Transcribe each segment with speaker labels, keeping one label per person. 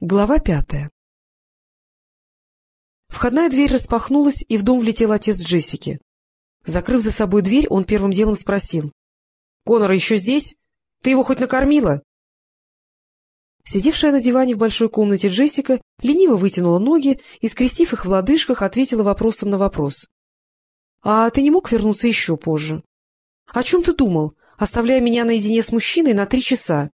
Speaker 1: Глава пятая Входная дверь распахнулась, и в дом влетел отец Джессики. Закрыв за собой дверь, он первым делом спросил. — Конор еще здесь? Ты его хоть накормила? Сидевшая на диване в большой комнате Джессика лениво вытянула ноги и, скрестив их в лодыжках, ответила вопросом на вопрос. — А ты не мог вернуться еще позже? — О чем ты думал, оставляя меня наедине с мужчиной на три часа?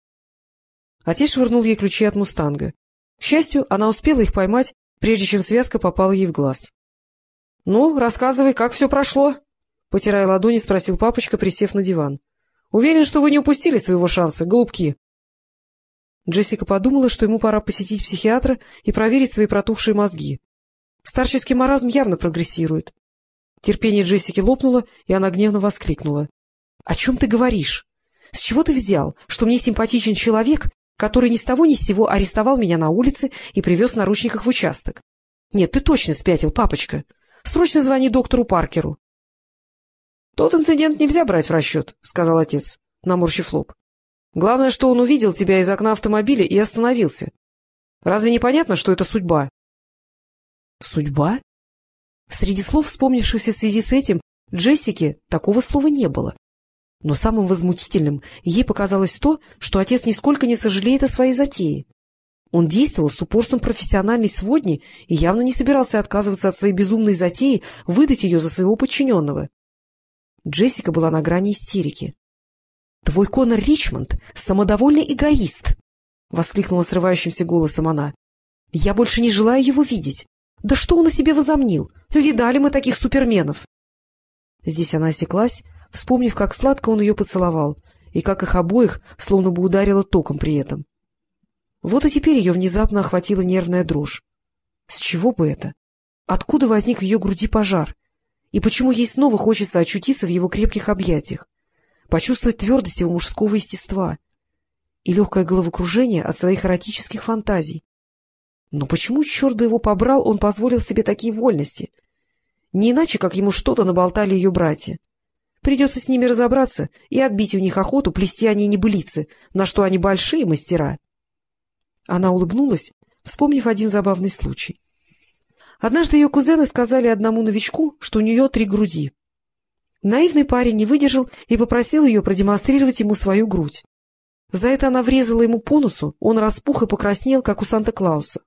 Speaker 1: Отец швырнул ей ключи от «Мустанга». К счастью, она успела их поймать, прежде чем связка попала ей в глаз. — Ну, рассказывай, как все прошло? — потирая ладони, спросил папочка, присев на диван. — Уверен, что вы не упустили своего шанса, голубки. Джессика подумала, что ему пора посетить психиатра и проверить свои протухшие мозги. Старческий маразм явно прогрессирует. Терпение Джессики лопнуло, и она гневно воскликнула. — О чем ты говоришь? С чего ты взял, что мне симпатичен человек, который ни с того ни с сего арестовал меня на улице и привез в наручниках в участок? Нет, ты точно спятил, папочка. Срочно звони доктору Паркеру. — Тот инцидент нельзя брать в расчет, — сказал отец, наморщив лоб. — Главное, что он увидел тебя из окна автомобиля и остановился. Разве не понятно, что это судьба? — Судьба? Среди слов, вспомнившихся в связи с этим, Джессике такого слова не было. Но самым возмутительным ей показалось то, что отец нисколько не сожалеет о своей затее. Он действовал с упорством профессиональной сводни и явно не собирался отказываться от своей безумной затеи выдать ее за своего подчиненного. Джессика была на грани истерики. — Твой Конор Ричмонд — самодовольный эгоист! — воскликнула срывающимся голосом она. — Я больше не желаю его видеть. Да что он о себе возомнил? Видали мы таких суперменов! Здесь она осеклась, вспомнив, как сладко он ее поцеловал, и как их обоих словно бы ударило током при этом. Вот и теперь ее внезапно охватила нервная дрожь. С чего бы это? Откуда возник в ее груди пожар? И почему ей снова хочется очутиться в его крепких объятиях, почувствовать твердость его мужского естества и легкое головокружение от своих эротических фантазий? Но почему, черт бы его побрал, он позволил себе такие вольности? Не иначе, как ему что-то наболтали ее братья. Придется с ними разобраться и отбить у них охоту плести они небылицы, на что они большие мастера. Она улыбнулась, вспомнив один забавный случай. Однажды ее кузены сказали одному новичку, что у нее три груди. Наивный парень не выдержал и попросил ее продемонстрировать ему свою грудь. За это она врезала ему по носу, он распух и покраснел, как у Санта-Клауса.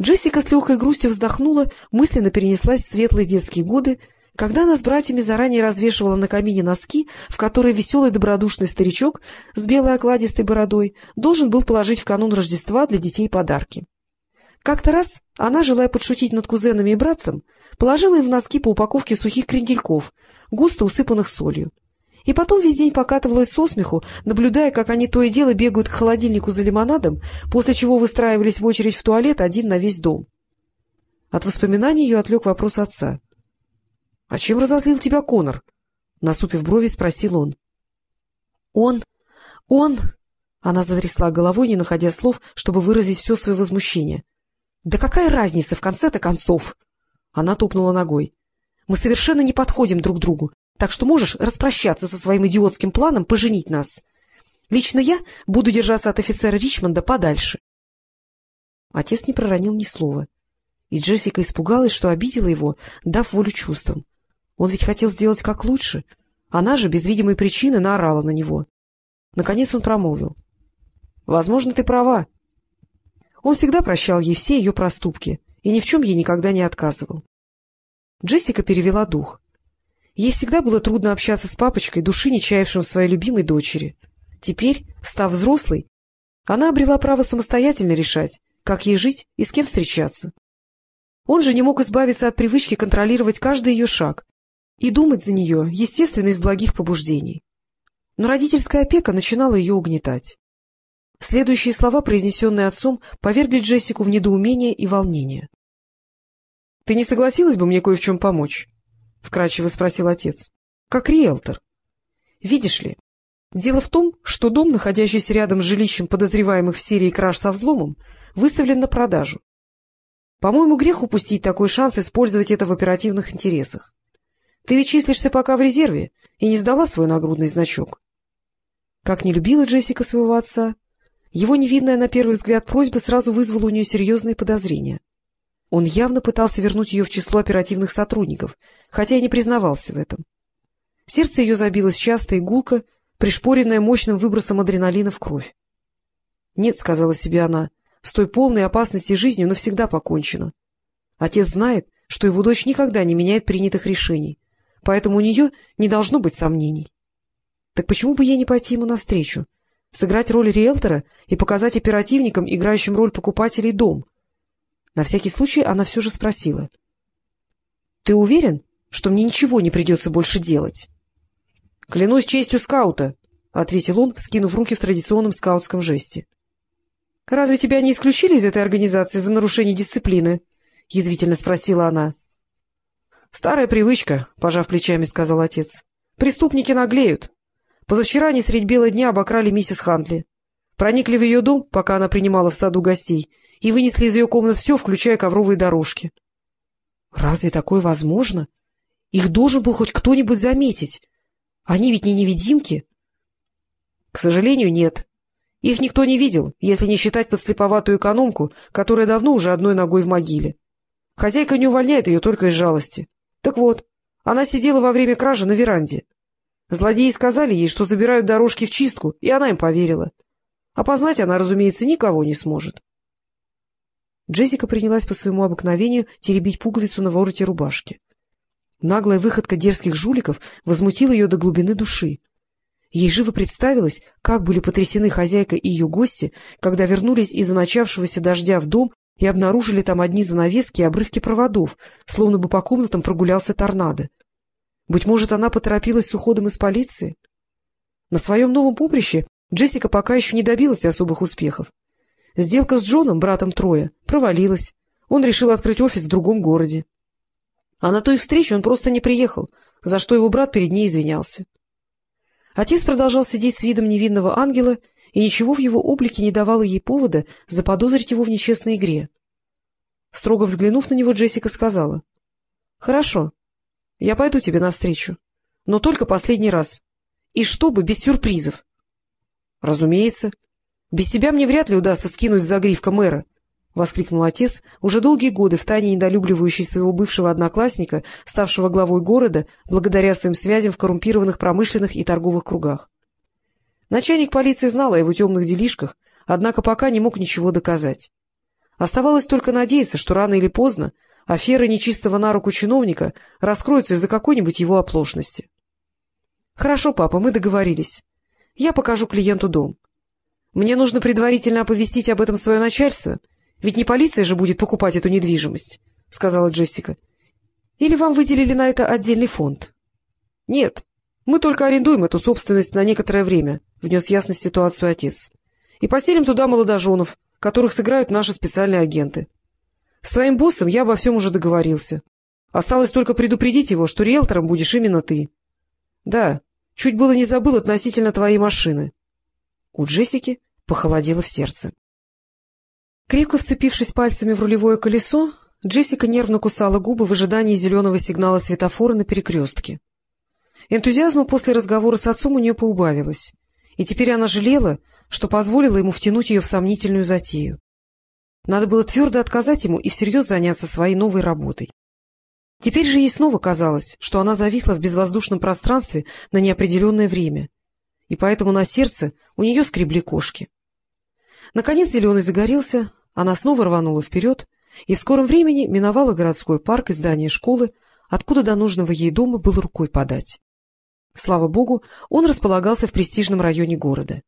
Speaker 1: Джессика с легкой грустью вздохнула, мысленно перенеслась в светлые детские годы, когда она с братьями заранее развешивала на камине носки, в которые веселый добродушный старичок с белой окладистой бородой должен был положить в канун Рождества для детей подарки. Как-то раз она, желая подшутить над кузенами и братцем, положила им в носки по упаковке сухих крендельков, густо усыпанных солью. И потом весь день покатывалась со смеху, наблюдая, как они то и дело бегают к холодильнику за лимонадом, после чего выстраивались в очередь в туалет один на весь дом. От воспоминаний ее отвлек вопрос отца. — А чем разозлил тебя Конор? — насупив брови, спросил он. — Он... он... Она затрясла головой, не находя слов, чтобы выразить все свое возмущение. — Да какая разница в конце-то концов? Она топнула ногой. — Мы совершенно не подходим друг другу, так что можешь распрощаться со своим идиотским планом поженить нас. Лично я буду держаться от офицера Ричмонда подальше. Отец не проронил ни слова, и Джессика испугалась, что обидела его, дав волю чувствам. Он ведь хотел сделать как лучше. Она же без видимой причины наорала на него. Наконец он промолвил. — Возможно, ты права. Он всегда прощал ей все ее проступки и ни в чем ей никогда не отказывал. Джессика перевела дух. Ей всегда было трудно общаться с папочкой, души не чаявшим в своей любимой дочери. Теперь, став взрослой, она обрела право самостоятельно решать, как ей жить и с кем встречаться. Он же не мог избавиться от привычки контролировать каждый ее шаг, и думать за нее, естественно, из благих побуждений. Но родительская опека начинала ее угнетать. Следующие слова, произнесенные отцом, повергли Джессику в недоумение и волнение. — Ты не согласилась бы мне кое в чем помочь? — вкратчиво спросил отец. — Как риэлтор. — Видишь ли, дело в том, что дом, находящийся рядом с жилищем подозреваемых в серии краж со взломом, выставлен на продажу. По-моему, грех упустить такой шанс использовать это в оперативных интересах. Ты ведь числишься пока в резерве и не сдала свой нагрудный значок. Как не любила Джессика своего отца, Его невинная на первый взгляд просьба сразу вызвала у нее серьезные подозрения. Он явно пытался вернуть ее в число оперативных сотрудников, хотя и не признавался в этом. Сердце ее забилось часто и гулко, пришпоренное мощным выбросом адреналина в кровь. — Нет, — сказала себе она, — с той полной опасности жизнью навсегда покончено. Отец знает, что его дочь никогда не меняет принятых решений, поэтому у нее не должно быть сомнений. Так почему бы ей не пойти ему навстречу, сыграть роль риэлтора и показать оперативникам, играющим роль покупателей, дом? На всякий случай она все же спросила. — Ты уверен, что мне ничего не придется больше делать? — Клянусь честью скаута, — ответил он, вскинув руки в традиционном скаутском жесте. — Разве тебя не исключили из этой организации за нарушение дисциплины? — язвительно спросила она. — Старая привычка, — пожав плечами, сказал отец. — Преступники наглеют. Позавчера они средь бела дня обокрали миссис Хантли. Проникли в ее дом, пока она принимала в саду гостей, и вынесли из ее комнат все, включая ковровые дорожки. — Разве такое возможно? Их должен был хоть кто-нибудь заметить. Они ведь не невидимки. — К сожалению, нет. Их никто не видел, если не считать подслеповатую экономку, которая давно уже одной ногой в могиле. Хозяйка не увольняет ее только из жалости. Так вот, она сидела во время кражи на веранде. Злодеи сказали ей, что забирают дорожки в чистку, и она им поверила. Опознать она, разумеется, никого не сможет. Джессика принялась по своему обыкновению теребить пуговицу на вороте рубашки. Наглая выходка дерзких жуликов возмутила ее до глубины души. Ей живо представилось, как были потрясены хозяйка и ее гости, когда вернулись из-за начавшегося дождя в дом и обнаружили там одни занавески и обрывки проводов, словно бы по комнатам прогулялся торнадо. Быть может, она поторопилась с уходом из полиции? На своем новом поприще Джессика пока еще не добилась особых успехов. Сделка с Джоном, братом Троя, провалилась. Он решил открыть офис в другом городе. А на той встрече он просто не приехал, за что его брат перед ней извинялся. Отец продолжал сидеть с видом невинного ангела и ничего в его облике не давало ей повода заподозрить его в нечестной игре. Строго взглянув на него, Джессика сказала. — Хорошо, я пойду тебе навстречу, но только последний раз. И чтобы без сюрпризов. — Разумеется. Без тебя мне вряд ли удастся скинуть с загривка мэра, — воскликнул отец, уже долгие годы втайне недолюбливающий своего бывшего одноклассника, ставшего главой города, благодаря своим связям в коррумпированных промышленных и торговых кругах. Начальник полиции знал о его темных делишках, однако пока не мог ничего доказать. Оставалось только надеяться, что рано или поздно афера нечистого на руку чиновника раскроется из-за какой-нибудь его оплошности. — Хорошо, папа, мы договорились. Я покажу клиенту дом. Мне нужно предварительно оповестить об этом свое начальство, ведь не полиция же будет покупать эту недвижимость, — сказала Джессика. — Или вам выделили на это отдельный фонд? — Нет, мы только арендуем эту собственность на некоторое время, — внес ясность ситуацию отец. — И поселим туда молодоженов, которых сыграют наши специальные агенты. С твоим боссом я обо всем уже договорился. Осталось только предупредить его, что риэлтором будешь именно ты. Да, чуть было не забыл относительно твоей машины. У Джессики похолодело в сердце. Крепко вцепившись пальцами в рулевое колесо, Джессика нервно кусала губы в ожидании зеленого сигнала светофора на перекрестке. Энтузиазма после разговора с отцом у нее поубавилось, и теперь она жалела, что позволила ему втянуть ее в сомнительную затею. Надо было твердо отказать ему и всерьез заняться своей новой работой. Теперь же ей снова казалось, что она зависла в безвоздушном пространстве на неопределенное время, и поэтому на сердце у нее скребли кошки. Наконец зеленый загорелся, она снова рванула вперед и в скором времени миновала городской парк и здание школы, откуда до нужного ей дома было рукой подать. Слава богу, он располагался в престижном районе города.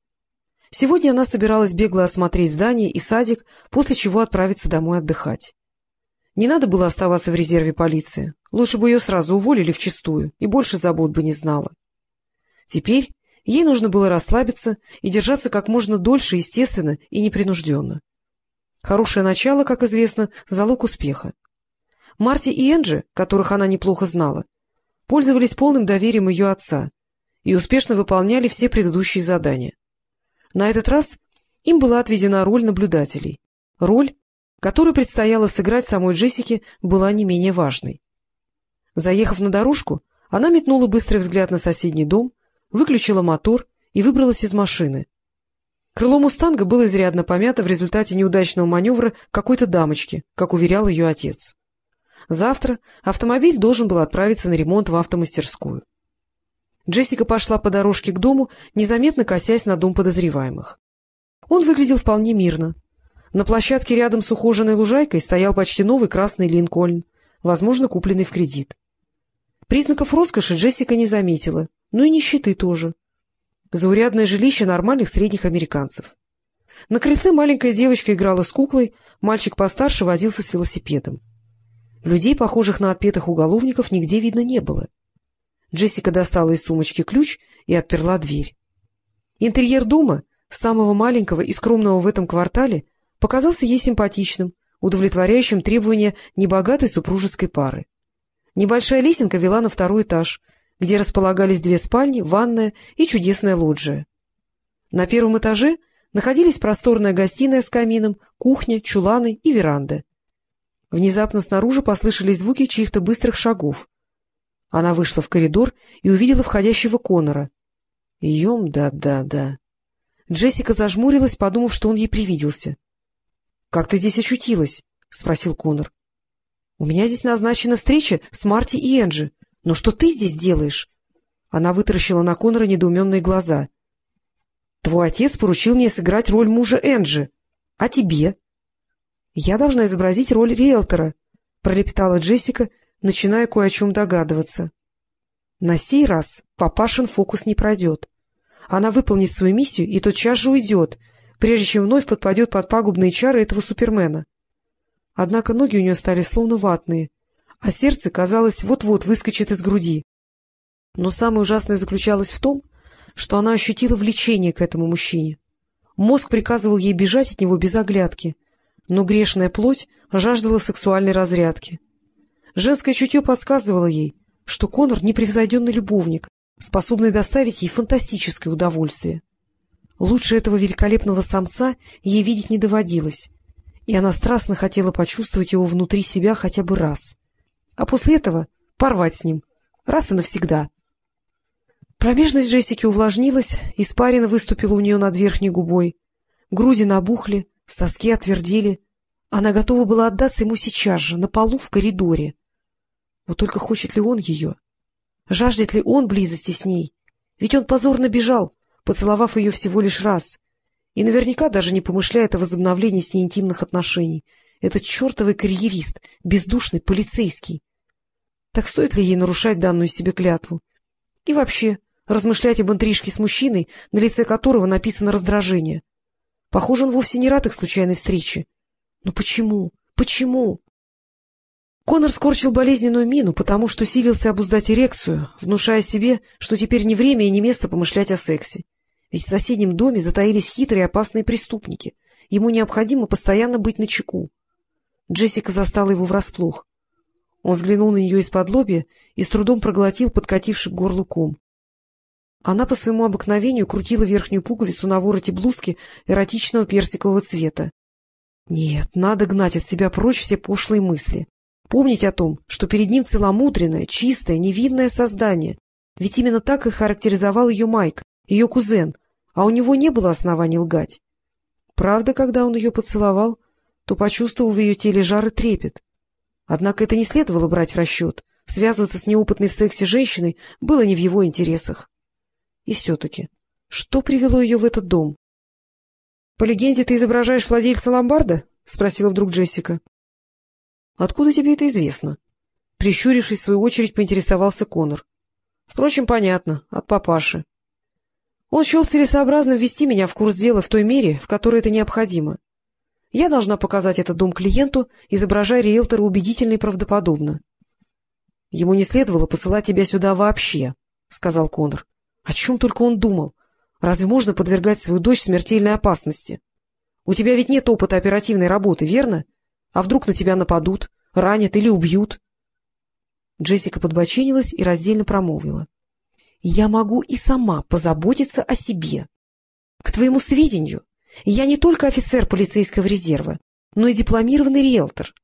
Speaker 1: Сегодня она собиралась бегло осмотреть здание и садик, после чего отправиться домой отдыхать. Не надо было оставаться в резерве полиции. Лучше бы ее сразу уволили вчистую, и больше забот бы не знала. Теперь ей нужно было расслабиться и держаться как можно дольше, естественно и непринужденно. Хорошее начало, как известно, залог успеха. Марти и Энджи, которых она неплохо знала, пользовались полным доверием ее отца и успешно выполняли все предыдущие задания. На этот раз им была отведена роль наблюдателей. Роль, которую предстояло сыграть самой Джессике, была не менее важной. Заехав на дорожку, она метнула быстрый взгляд на соседний дом, выключила мотор и выбралась из машины. Крыло «Мустанга» было изрядно помято в результате неудачного маневра какой-то дамочки, как уверял ее отец. Завтра автомобиль должен был отправиться на ремонт в автомастерскую. Джессика пошла по дорожке к дому, незаметно косясь на дом подозреваемых. Он выглядел вполне мирно. На площадке рядом с ухоженной лужайкой стоял почти новый красный Линкольн, возможно, купленный в кредит. Признаков роскоши Джессика не заметила, но и нищеты тоже. Заурядное жилище нормальных средних американцев. На крыльце маленькая девочка играла с куклой, мальчик постарше возился с велосипедом. Людей, похожих на отпетых уголовников, нигде видно не было. Джессика достала из сумочки ключ и отперла дверь. Интерьер дома, самого маленького и скромного в этом квартале, показался ей симпатичным, удовлетворяющим требования небогатой супружеской пары. Небольшая лесенка вела на второй этаж, где располагались две спальни, ванная и чудесная лоджия. На первом этаже находились просторная гостиная с камином, кухня, чуланы и веранда. Внезапно снаружи послышались звуки чьих-то быстрых шагов. Она вышла в коридор и увидела входящего Конора. Ем, да-да-да. Джессика зажмурилась, подумав, что он ей привиделся. — Как ты здесь очутилась? — спросил Конор. — У меня здесь назначена встреча с Марти и Энджи. Но что ты здесь делаешь? Она вытаращила на Конора недоуменные глаза. — Твой отец поручил мне сыграть роль мужа Энджи. А тебе? — Я должна изобразить роль риэлтора, — пролепетала Джессика, начиная кое о чем догадываться. На сей раз папашин фокус не пройдет. Она выполнит свою миссию и тотчас же уйдет, прежде чем вновь подпадет под пагубные чары этого супермена. Однако ноги у нее стали словно ватные, а сердце, казалось, вот-вот выскочит из груди. Но самое ужасное заключалось в том, что она ощутила влечение к этому мужчине. Мозг приказывал ей бежать от него без оглядки, но грешная плоть жаждала сексуальной разрядки. Женское чутье подсказывало ей, что Конор — непревзойденный любовник, способный доставить ей фантастическое удовольствие. Лучше этого великолепного самца ей видеть не доводилось, и она страстно хотела почувствовать его внутри себя хотя бы раз. А после этого порвать с ним, раз и навсегда. Промежность Джессики увлажнилась, испарина выступила у нее над верхней губой. Груди набухли, соски отвердели. Она готова была отдаться ему сейчас же, на полу в коридоре. Вот только хочет ли он ее? Жаждет ли он близости с ней? Ведь он позорно бежал, поцеловав ее всего лишь раз, и наверняка даже не помышляет о возобновлении с ней интимных отношений. Этот чертовый карьерист, бездушный полицейский. Так стоит ли ей нарушать данную себе клятву? И вообще, размышлять об интрижке с мужчиной, на лице которого написано раздражение. Похоже, он вовсе не рад их случайной встрече. Но почему? Почему? Конор скорчил болезненную мину, потому что силился обуздать эрекцию, внушая себе, что теперь не время и не место помышлять о сексе. Ведь в соседнем доме затаились хитрые и опасные преступники. Ему необходимо постоянно быть начеку. Джессика застала его врасплох. Он взглянул на нее из-под лобья и с трудом проглотил подкативший к горлу ком. Она по своему обыкновению крутила верхнюю пуговицу на вороте блузки эротичного персикового цвета. Нет, надо гнать от себя прочь все пошлые мысли. Помнить о том, что перед ним целомудренное, чистое, невинное создание. Ведь именно так и характеризовал ее Майк, ее кузен, а у него не было оснований лгать. Правда, когда он ее поцеловал, то почувствовал в ее теле жар и трепет. Однако это не следовало брать в расчет. Связываться с неопытной в сексе женщиной было не в его интересах. И все-таки, что привело ее в этот дом? — По легенде, ты изображаешь владельца ломбарда? — спросила вдруг Джессика. Откуда тебе это известно? Прищурившись, в свою очередь, поинтересовался Конор. Впрочем, понятно, от папаши. Он счел целесообразным ввести меня в курс дела в той мере, в которой это необходимо. Я должна показать этот дом клиенту, изображая риэлтора убедительно и правдоподобно. — Ему не следовало посылать тебя сюда вообще, — сказал Конор. — О чем только он думал? Разве можно подвергать свою дочь смертельной опасности? У тебя ведь нет опыта оперативной работы, верно? — а вдруг на тебя нападут, ранят или убьют? Джессика подбоченилась и раздельно промолвила. — Я могу и сама позаботиться о себе. К твоему сведению, я не только офицер полицейского резерва, но и дипломированный риэлтор.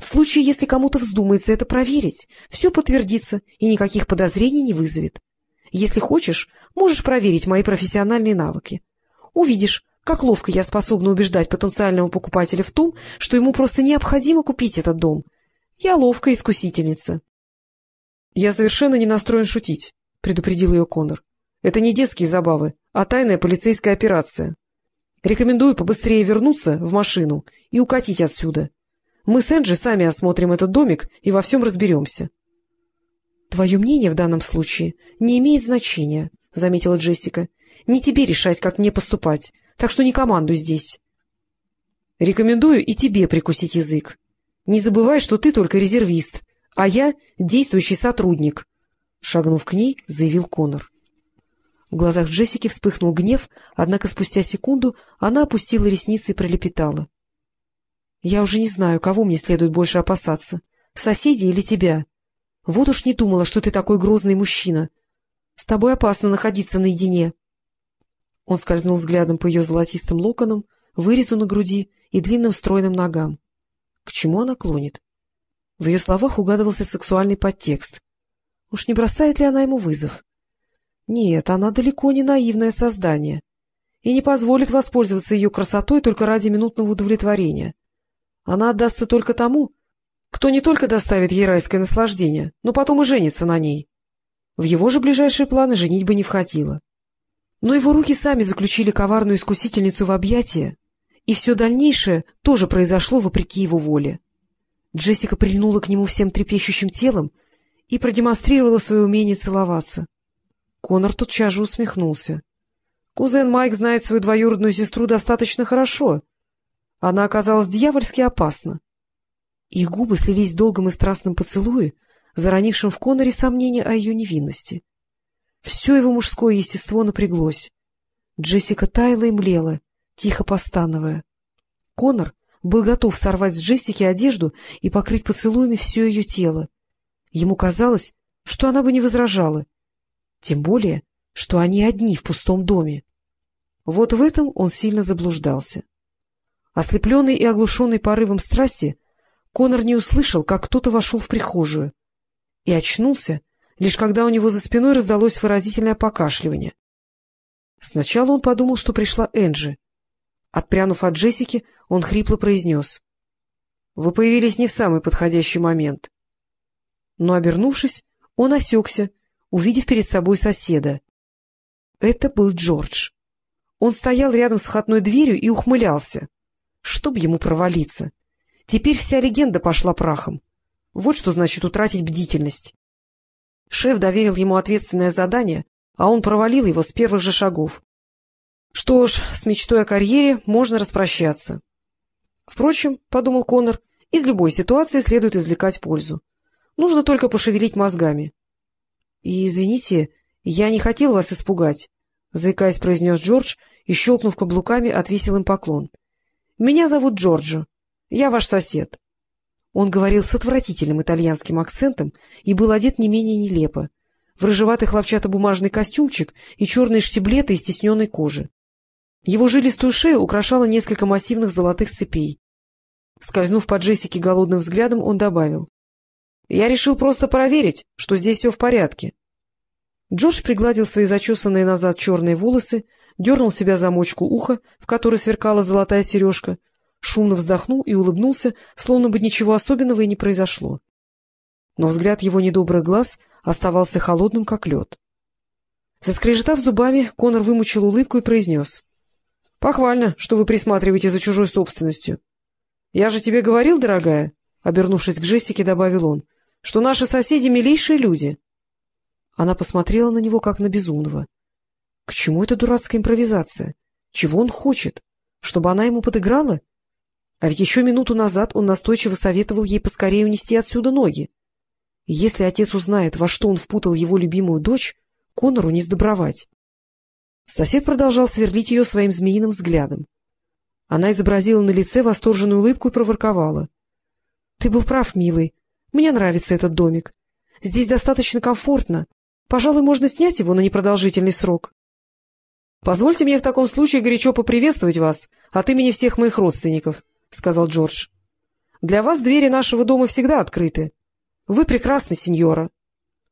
Speaker 1: В случае, если кому-то вздумается это проверить, все подтвердится и никаких подозрений не вызовет. Если хочешь, можешь проверить мои профессиональные навыки. Увидишь, Как ловко я способна убеждать потенциального покупателя в том, что ему просто необходимо купить этот дом. Я ловкая искусительница. — Я совершенно не настроен шутить, — предупредил ее Конор. — Это не детские забавы, а тайная полицейская операция. Рекомендую побыстрее вернуться в машину и укатить отсюда. Мы с Энджи сами осмотрим этот домик и во всем разберемся. — Твое мнение в данном случае не имеет значения, — заметила Джессика. — Не тебе решать, как мне поступать так что не командуй здесь. Рекомендую и тебе прикусить язык. Не забывай, что ты только резервист, а я действующий сотрудник. Шагнув к ней, заявил Конор. В глазах Джессики вспыхнул гнев, однако спустя секунду она опустила ресницы и пролепетала. — Я уже не знаю, кого мне следует больше опасаться, соседей или тебя. Вот уж не думала, что ты такой грозный мужчина. С тобой опасно находиться наедине. — он скользнул взглядом по ее золотистым локонам, вырезу на груди и длинным стройным ногам. К чему она клонит? В ее словах угадывался сексуальный подтекст. Уж не бросает ли она ему вызов? Нет, она далеко не наивное создание и не позволит воспользоваться ее красотой только ради минутного удовлетворения. Она отдастся только тому, кто не только доставит ей райское наслаждение, но потом и женится на ней. В его же ближайшие планы женить бы не входило. Но его руки сами заключили коварную искусительницу в объятия, и все дальнейшее тоже произошло вопреки его воле. Джессика прильнула к нему всем трепещущим телом и продемонстрировала свое умение целоваться. Конор тотчас же усмехнулся. Кузен Майк знает свою двоюродную сестру достаточно хорошо. Она оказалась дьявольски опасна. Их губы слились в долгом и страстном поцелуе, заронившем в Коноре сомнения о ее невинности. Все его мужское естество напряглось. Джессика таяла и млела, тихо постановая. Конор был готов сорвать с Джессики одежду и покрыть поцелуями все ее тело. Ему казалось, что она бы не возражала. Тем более, что они одни в пустом доме. Вот в этом он сильно заблуждался. Ослепленный и оглушенный порывом страсти, Конор не услышал, как кто-то вошел в прихожую, и очнулся, лишь когда у него за спиной раздалось выразительное покашливание. Сначала он подумал, что пришла Энджи. Отпрянув от Джессики, он хрипло произнес. — Вы появились не в самый подходящий момент. Но, обернувшись, он осекся, увидев перед собой соседа. Это был Джордж. Он стоял рядом с входной дверью и ухмылялся. Чтоб ему провалиться. Теперь вся легенда пошла прахом. Вот что значит утратить бдительность. Шеф доверил ему ответственное задание, а он провалил его с первых же шагов. Что ж, с мечтой о карьере можно распрощаться. Впрочем, — подумал Конор, — из любой ситуации следует извлекать пользу. Нужно только пошевелить мозгами. — И, извините, я не хотел вас испугать, — заикаясь, произнес Джордж и, щелкнув каблуками, отвесил им поклон. — Меня зовут Джорджо. Я ваш сосед. Он говорил с отвратительным итальянским акцентом и был одет не менее нелепо. В рыжеватый хлопчатобумажный костюмчик и черные штиблеты из стесненной кожи. Его жилистую шею украшало несколько массивных золотых цепей. Скользнув по Джессике голодным взглядом, он добавил. — Я решил просто проверить, что здесь все в порядке. Джордж пригладил свои зачесанные назад черные волосы, дернул себя замочку уха, в которой сверкала золотая сережка, шумно вздохнул и улыбнулся, словно бы ничего особенного и не произошло. Но взгляд его недобрых глаз оставался холодным, как лед. Заскрежетав зубами, Конор вымучил улыбку и произнес. — Похвально, что вы присматриваете за чужой собственностью. — Я же тебе говорил, дорогая, — обернувшись к Джессике, добавил он, — что наши соседи — милейшие люди. Она посмотрела на него, как на безумного. К чему эта дурацкая импровизация? Чего он хочет? Чтобы она ему подыграла? А ведь еще минуту назад он настойчиво советовал ей поскорее унести отсюда ноги. Если отец узнает, во что он впутал его любимую дочь, Конору не сдобровать. Сосед продолжал сверлить ее своим змеиным взглядом. Она изобразила на лице восторженную улыбку и проворковала. — Ты был прав, милый. Мне нравится этот домик. Здесь достаточно комфортно. Пожалуй, можно снять его на непродолжительный срок. — Позвольте мне в таком случае горячо поприветствовать вас от имени всех моих родственников, — сказал Джордж. — Для вас двери нашего дома всегда открыты. Вы прекрасны, сеньора.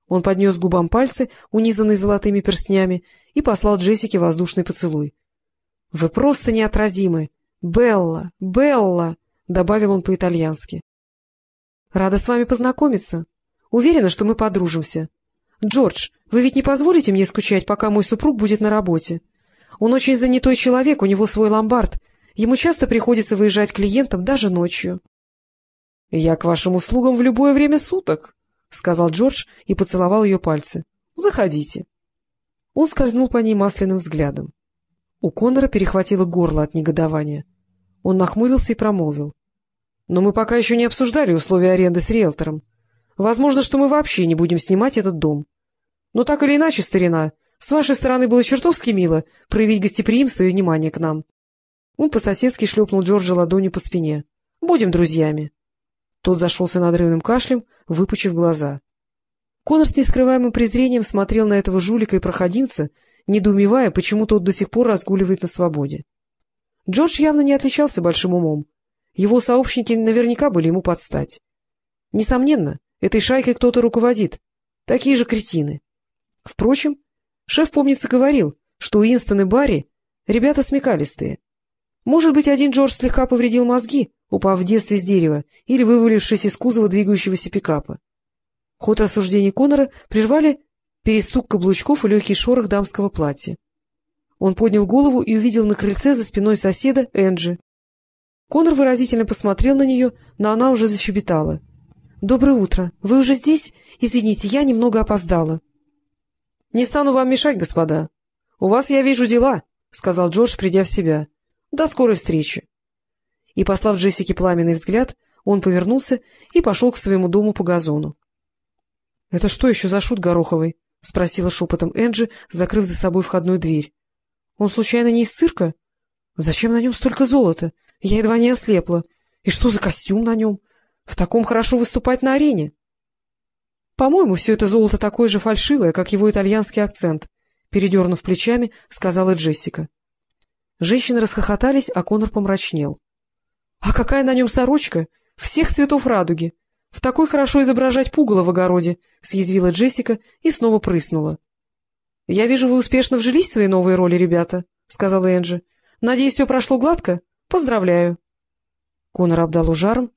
Speaker 1: Он поднес губам пальцы, унизанные золотыми перстнями, и послал Джессике воздушный поцелуй. — Вы просто неотразимы. Белла, Белла, — добавил он по-итальянски. — Рада с вами познакомиться. Уверена, что мы подружимся. Джордж, вы ведь не позволите мне скучать, пока мой супруг будет на работе? Он очень занятой человек, у него свой ломбард. Ему часто приходится выезжать клиентам даже ночью. — Я к вашим услугам в любое время суток, — сказал Джордж и поцеловал ее пальцы. — Заходите. Он скользнул по ней масляным взглядом. У Коннора перехватило горло от негодования. Он нахмурился и промолвил. — Но мы пока еще не обсуждали условия аренды с риэлтором. Возможно, что мы вообще не будем снимать этот дом. Но так или иначе, старина, с вашей стороны было чертовски мило проявить гостеприимство и внимание к нам. Он по-соседски шлепнул Джорджа ладонью по спине. — Будем друзьями. Тот зашелся надрывным кашлем, выпучив глаза. Конор с нескрываемым презрением смотрел на этого жулика и проходимца, недоумевая, почему тот до сих пор разгуливает на свободе. Джордж явно не отличался большим умом. Его сообщники наверняка были ему подстать. Несомненно, этой шайкой кто-то руководит. Такие же кретины. Впрочем, шеф, помнится, говорил, что Уинстон и Барри — ребята смекалистые. Может быть, один Джордж слегка повредил мозги, упав в детстве с дерева или вывалившись из кузова двигающегося пикапа. Ход рассуждений Конора прервали перестук каблучков и легкий шорох дамского платья. Он поднял голову и увидел на крыльце за спиной соседа Энджи. Конор выразительно посмотрел на нее, но она уже защебетала. — Доброе утро. Вы уже здесь? Извините, я немного опоздала. — Не стану вам мешать, господа. У вас, я вижу, дела, — сказал Джордж, придя в себя. — До скорой встречи. И, послав Джессике пламенный взгляд, он повернулся и пошел к своему дому по газону. — Это что еще за шут Гороховый? — спросила шепотом Энджи, закрыв за собой входную дверь. — Он, случайно, не из цирка? Зачем на нем столько золота? Я едва не ослепла. И что за костюм на нем? В таком хорошо выступать на арене. — По-моему, все это золото такое же фальшивое, как его итальянский акцент, — передернув плечами, сказала Джессика. Женщины расхохотались, а Конор помрачнел. — А какая на нем сорочка? Всех цветов радуги! В такой хорошо изображать пугало в огороде, — съязвила Джессика и снова прыснула. — Я вижу, вы успешно вжились в свои новые роли, ребята, — сказала Энджи. — Надеюсь, все прошло гладко? Поздравляю. Конор обдал жаром.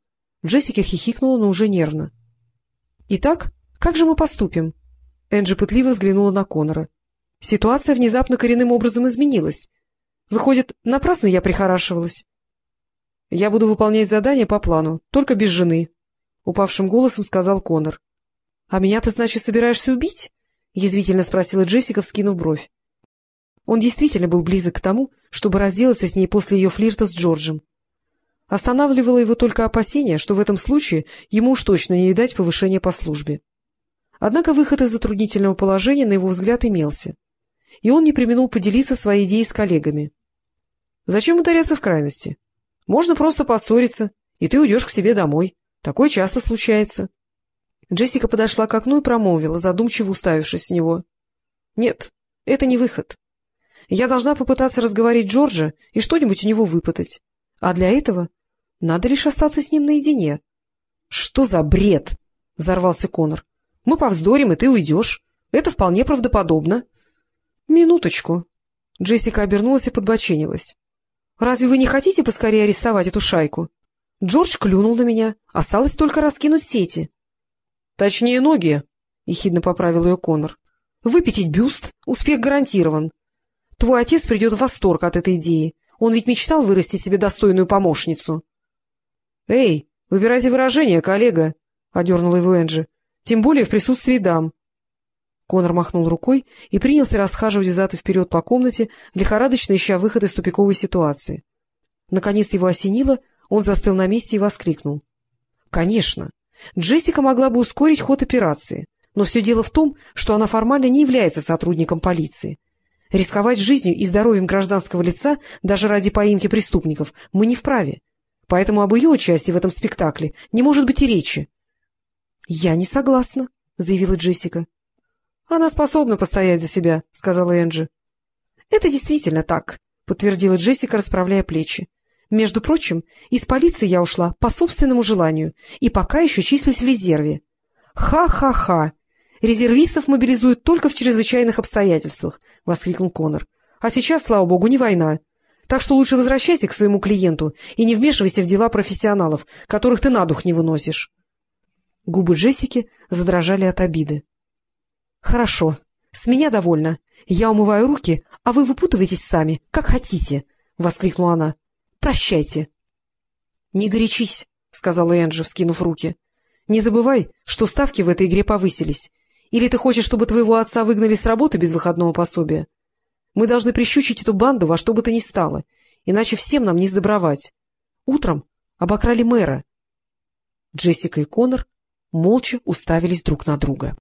Speaker 1: Джессика хихикнула, но уже нервно. — Итак, как же мы поступим? Энджи пытливо взглянула на Конора. Ситуация внезапно коренным образом изменилась. Выходит, напрасно я прихорашивалась. — Я буду выполнять задание по плану, только без жены, — упавшим голосом сказал Конор. — А меня ты, значит, собираешься убить? — язвительно спросила Джессика, вскинув бровь. Он действительно был близок к тому, чтобы разделаться с ней после ее флирта с Джорджем. Останавливало его только опасение, что в этом случае ему уж точно не видать повышения по службе. Однако выход из затруднительного положения, на его взгляд, имелся. И он не применул поделиться своей идеей с коллегами. Зачем ударяться в крайности? Можно просто поссориться, и ты уйдешь к себе домой. Такое часто случается. Джессика подошла к окну и промолвила, задумчиво уставившись в него. — Нет, это не выход. Я должна попытаться разговорить Джорджа и что-нибудь у него выпытать. А для этого надо лишь остаться с ним наедине. — Что за бред? — взорвался Конор. — Мы повздорим, и ты уйдешь. Это вполне правдоподобно. — Минуточку. Джессика обернулась и подбоченилась. — Разве вы не хотите поскорее арестовать эту шайку? Джордж клюнул на меня. Осталось только раскинуть сети. — Точнее, ноги, — ехидно поправил ее Конор. — Выпятить бюст. Успех гарантирован. Твой отец придет в восторг от этой идеи. Он ведь мечтал вырастить себе достойную помощницу. — Эй, выбирайте выражение, коллега, — одернула его Энджи. — Тем более в присутствии дам. Конор махнул рукой и принялся расхаживать взад и вперед по комнате, лихорадочно ища выход из тупиковой ситуации. Наконец его осенило, он застыл на месте и воскликнул. — Конечно, Джессика могла бы ускорить ход операции, но все дело в том, что она формально не является сотрудником полиции. Рисковать жизнью и здоровьем гражданского лица даже ради поимки преступников мы не вправе, поэтому об ее участии в этом спектакле не может быть и речи. — Я не согласна, — заявила Джессика. — Она способна постоять за себя, — сказала Энджи. — Это действительно так, — подтвердила Джессика, расправляя плечи. — Между прочим, из полиции я ушла по собственному желанию и пока еще числюсь в резерве. Ха-ха-ха! Резервистов мобилизуют только в чрезвычайных обстоятельствах, — воскликнул Конор. — А сейчас, слава богу, не война. Так что лучше возвращайся к своему клиенту и не вмешивайся в дела профессионалов, которых ты на дух не выносишь. Губы Джессики задрожали от обиды. — Хорошо, с меня довольно. Я умываю руки, а вы выпутываетесь сами, как хотите, — воскликнула она. — Прощайте. — Не горячись, — сказала Энджи, вскинув руки. — Не забывай, что ставки в этой игре повысились. Или ты хочешь, чтобы твоего отца выгнали с работы без выходного пособия? Мы должны прищучить эту банду во что бы то ни стало, иначе всем нам не сдобровать. Утром обокрали мэра. Джессика и Конор молча уставились друг на друга.